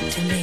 het ritme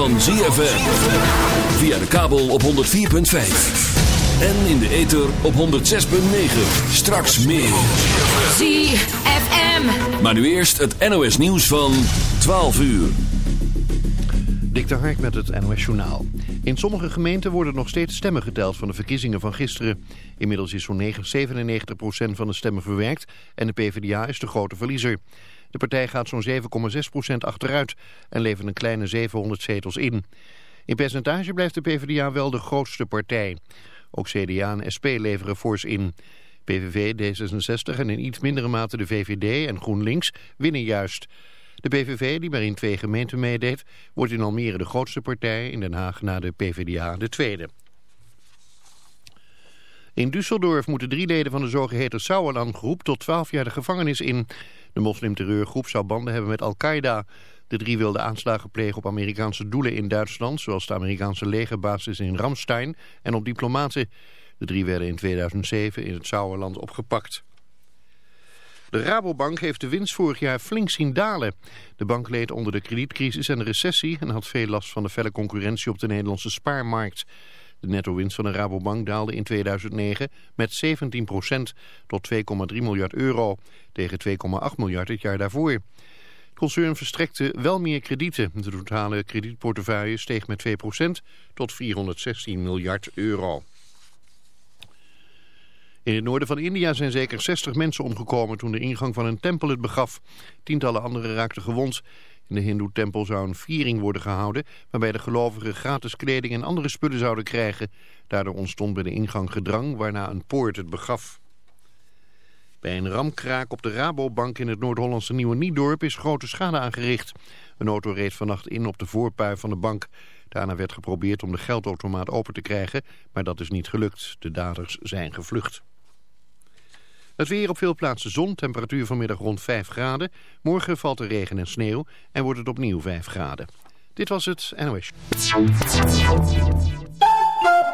van ZFM. Via de kabel op 104.5. En in de ether op 106.9. Straks meer. ZFM. Maar nu eerst het NOS nieuws van 12 uur. Dik de Hark met het NOS Journaal. In sommige gemeenten worden nog steeds stemmen geteld van de verkiezingen van gisteren. Inmiddels is zo'n 97% van de stemmen verwerkt en de PvdA is de grote verliezer. De partij gaat zo'n 7,6% achteruit en levert een kleine 700 zetels in. In percentage blijft de PvdA wel de grootste partij. Ook CDA en SP leveren fors in. PVV, D66 en in iets mindere mate de VVD en GroenLinks winnen juist. De PVV, die maar in twee gemeenten meedeed, wordt in Almere de grootste partij, in Den Haag na de PvdA de tweede. In Düsseldorf moeten drie leden van de zogeheten Sauerland-groep tot 12 jaar de gevangenis in. De moslimterreurgroep zou banden hebben met Al-Qaeda. De drie wilden aanslagen plegen op Amerikaanse doelen in Duitsland... zoals de Amerikaanse legerbasis in Ramstein en op diplomaten. De drie werden in 2007 in het Sauerland opgepakt. De Rabobank heeft de winst vorig jaar flink zien dalen. De bank leed onder de kredietcrisis en de recessie... en had veel last van de felle concurrentie op de Nederlandse spaarmarkt... De netto-winst van de Rabobank daalde in 2009 met 17% tot 2,3 miljard euro, tegen 2,8 miljard het jaar daarvoor. Het concern verstrekte wel meer kredieten. De totale kredietportefeuille steeg met 2% tot 416 miljard euro. In het noorden van India zijn zeker 60 mensen omgekomen toen de ingang van een tempel het begaf. Tientallen anderen raakten gewond. In de hindoe-tempel zou een viering worden gehouden... waarbij de gelovigen gratis kleding en andere spullen zouden krijgen. Daardoor ontstond bij de ingang gedrang waarna een poort het begaf. Bij een ramkraak op de Rabobank in het Noord-Hollandse Nieuwe Niedorp is grote schade aangericht. Een auto reed vannacht in op de voorpui van de bank. Daarna werd geprobeerd om de geldautomaat open te krijgen, maar dat is niet gelukt. De daders zijn gevlucht. Het weer op veel plaatsen zon, temperatuur vanmiddag rond 5 graden. Morgen valt er regen en sneeuw en wordt het opnieuw 5 graden. Dit was het NOS.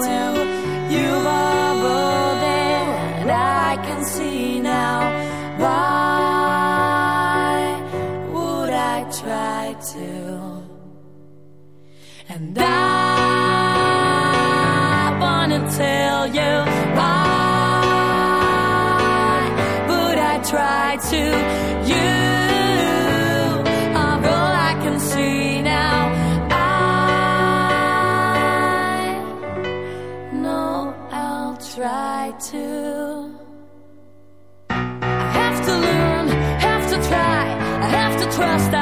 You are all that I can see now. Why would I try to? And I wanna tell you trust,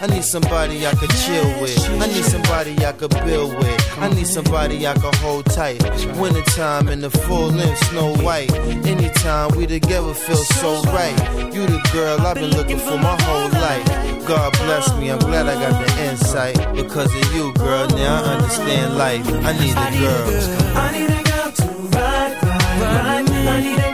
I need somebody I could chill with. I need somebody I could build with. I need somebody I could hold tight. Wintertime in the full length, snow white. Anytime we together feel so right. You the girl I've been looking for my whole life. God bless me, I'm glad I got the insight. Because of you, girl, now I understand life. I need a girl. I need a girl to ride, ride, ride. I need a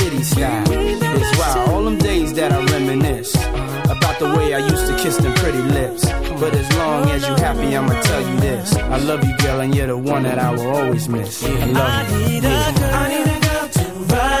It's wild, all them days that I reminisce about the way I used to kiss them pretty lips. But as long as you happy, I'ma tell you this: I love you, girl, and you're the one that I will always miss. I love you. I need a girl, I need a girl to ride,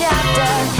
chapter.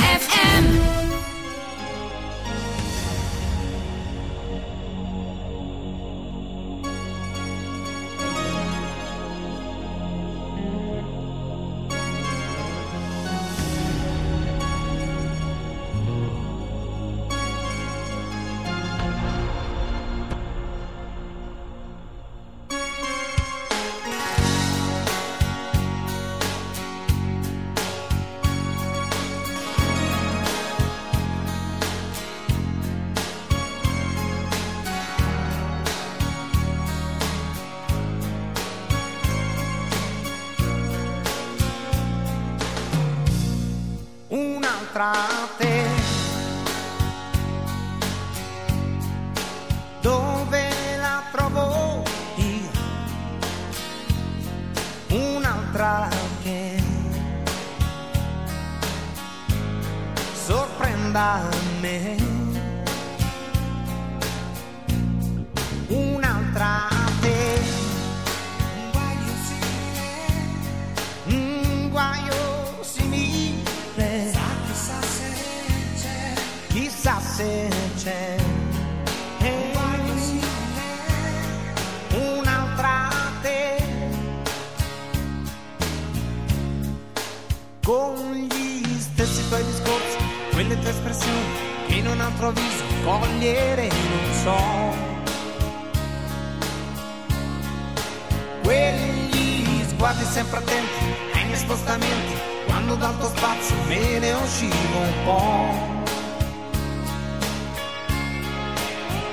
stati sempre attenti ai miei spostamenti, quando dal tuo spazio me ne uscivo un po'.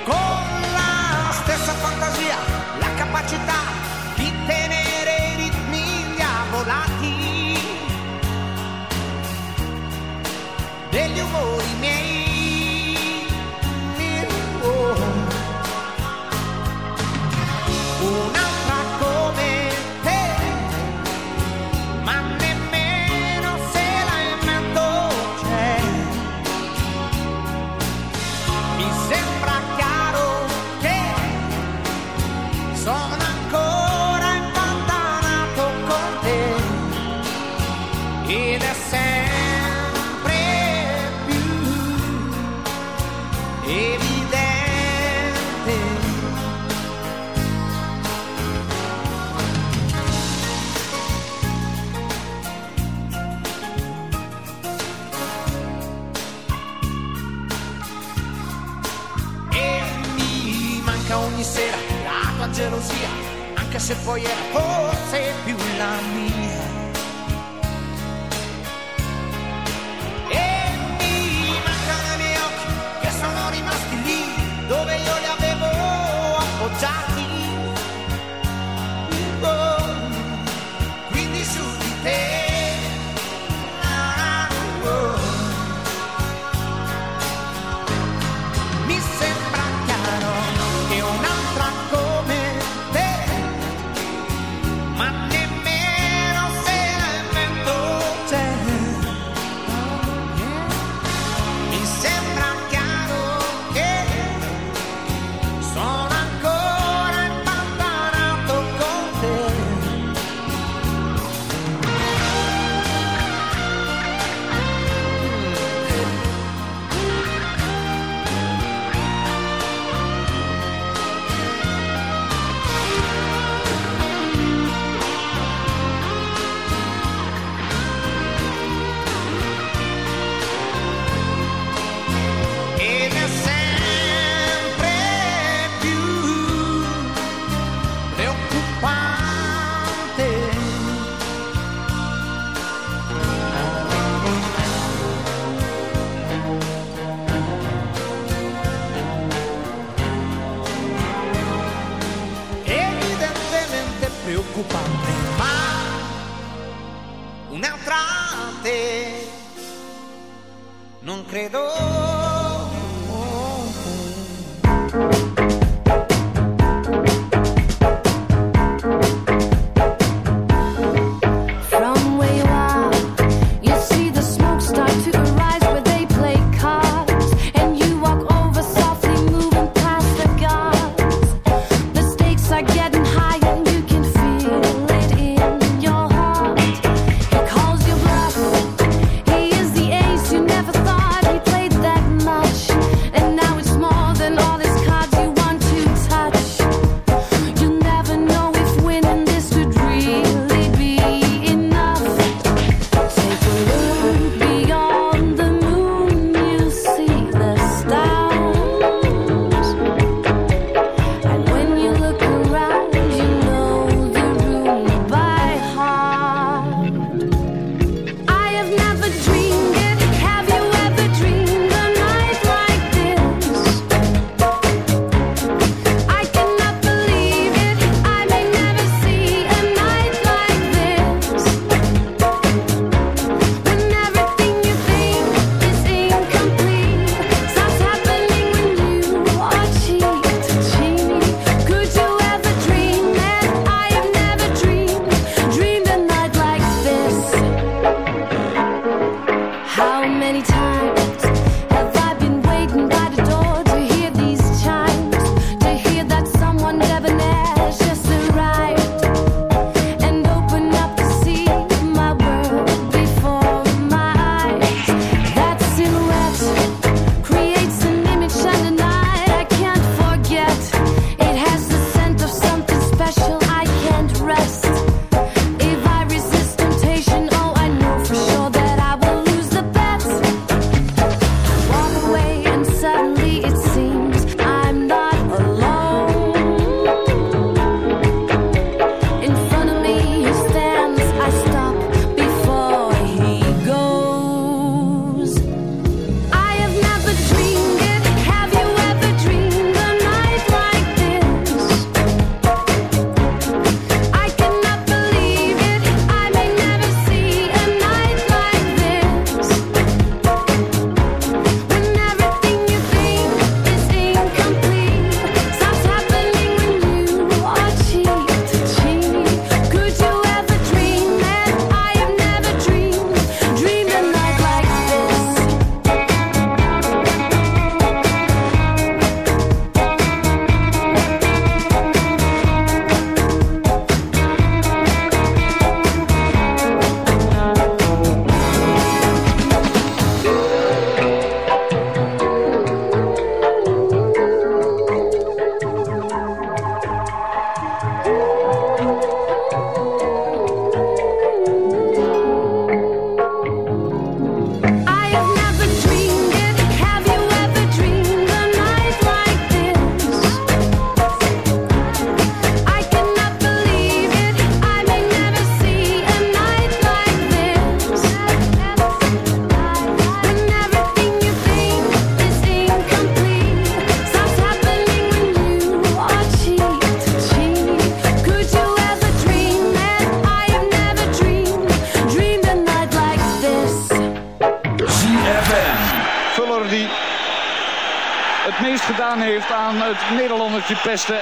Con la stessa fantasia, la capacità di tenere i ritmi diavolati degli umori se poi è forse più la mia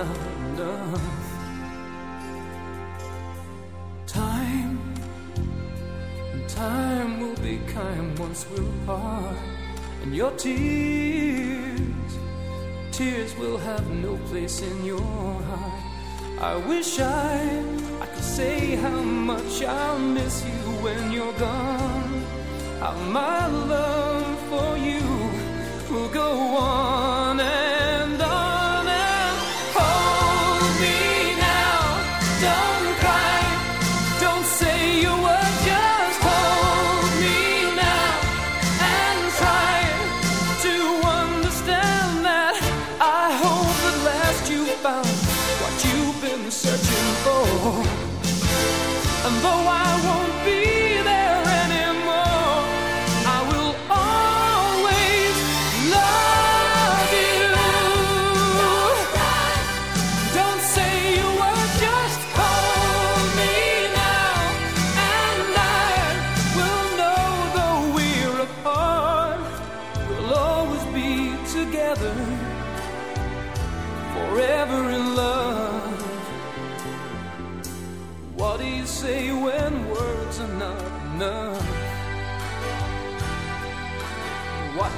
enough? Time, time will be kind once we're apart, and your tears, tears will have no place in your heart. I wish I, I could say how much I'll miss you when you're gone. How my love for you will go on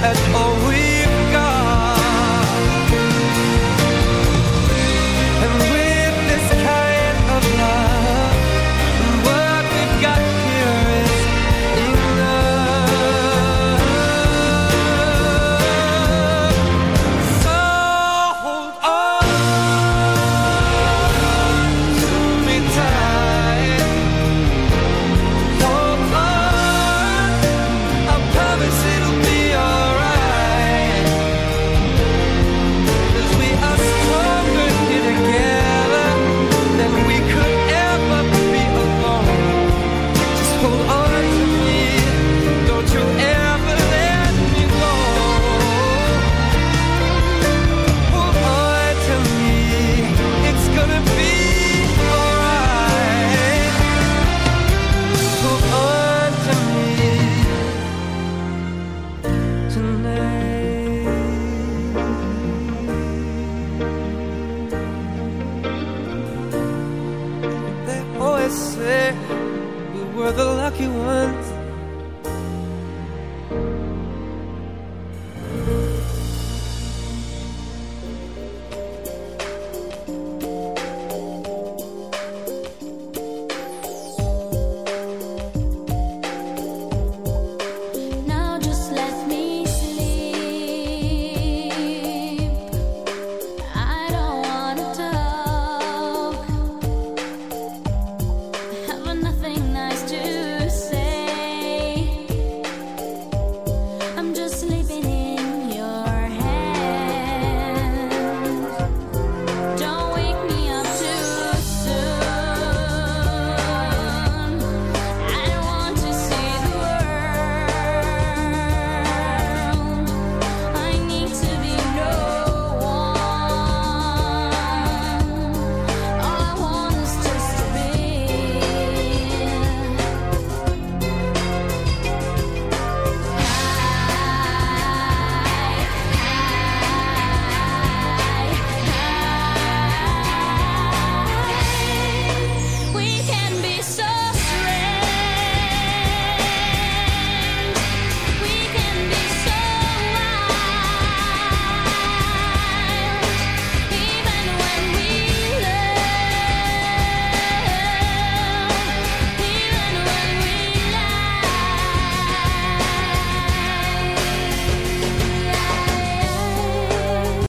At all